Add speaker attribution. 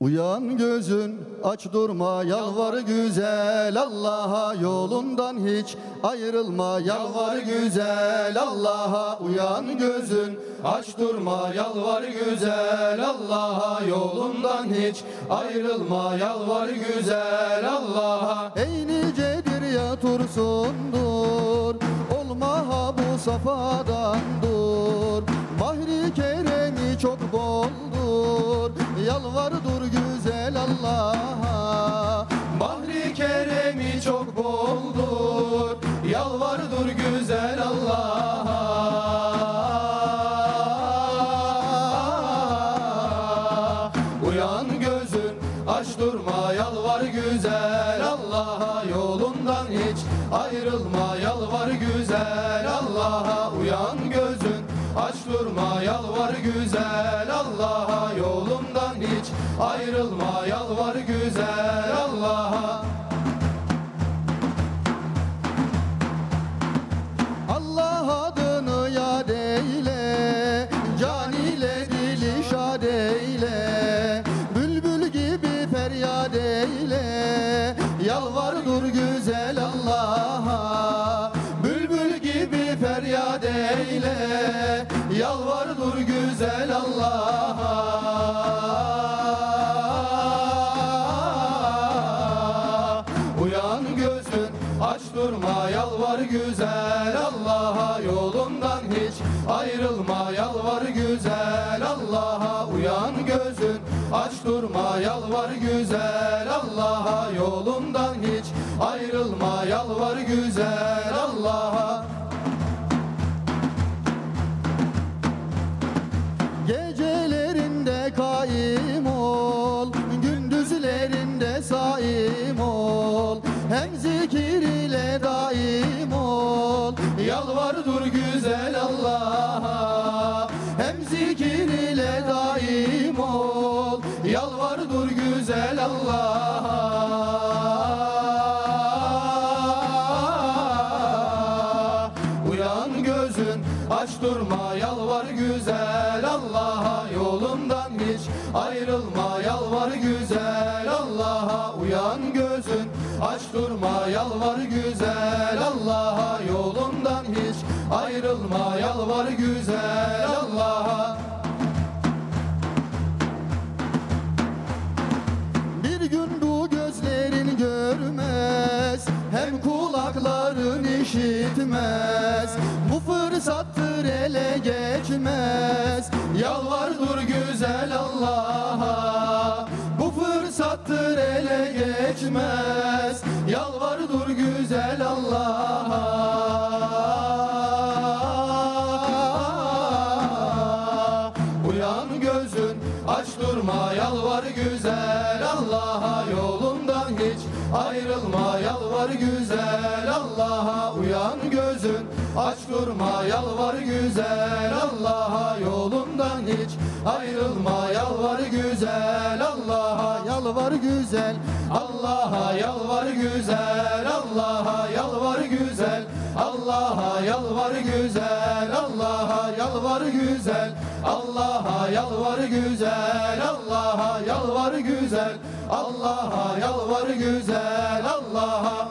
Speaker 1: Uyan gözün aç durma yalvar güzel Allah'a yolundan hiç ayrılma. Yalvar güzel Allah'a uyan gözün aç durma. Yalvar güzel Allah'a yolundan hiç ayrılma. Yalvar güzel Allah'a. Ey nicedir ya tursundur olma ha bu safadan Yalvar dur güzel Allah'a. Bahri keremi çok boldur. Yalvar dur güzel Allah'a. Uyan gözün aç durma yalvar güzel Allah'a. Yolundan hiç ayrılma yalvar güzel Allah'a. Uyan aç durma yalvar güzel Allah'a yolundan hiç ayrılma. Yalvar güzel Allah'a. Allah adını yad eyle Can ile dili şad eyle. Bülbül gibi feryat eyle Yalvar dur güzel Allah'a Yalvar dur güzel Allah'a. Uyan gözün aç durma yalvar güzel Allah'a. Yolundan hiç ayrılma yalvar güzel Allah'a. Uyan gözün aç durma yalvar güzel Allah'a. Yolundan hiç ayrılma yalvar güzel Allah'a Hem zikir ile daim ol. Yalvar dur güzel Allah'a. Hem zikir ile daim ol. Yalvar dur güzel Allah'a. Uyan gözün aç durma. Yalvar güzel Allah'a. Yolundan hiç ayrılma durma yalvar güzel Allah'a yolundan hiç ayrılma yalvar güzel Allah'a. Bir gün bu gözlerin görmez Hem kulakların işitmez. Bu fırsattır ele geçmez Yalvar dur güzel Allah'a. Bu fırsattır ele geçmez yalvar güzel Allah'a yolundan hiç ayrılma yalvar güzel Allah'a. Uyan gözün aç durma. Yalvar güzel Allah'a yolundan hiç ayrılma yalvar güzel Allah'a yalvar güzel. Allah'a yalvar güzel Allah'a yalvar güzel. Allah'a yalvar güzel Allah'a yalvar güzel. Allah'a yalvar güzel Allah'a yalvar güzel. Allah'a yalvar güzel Allah'a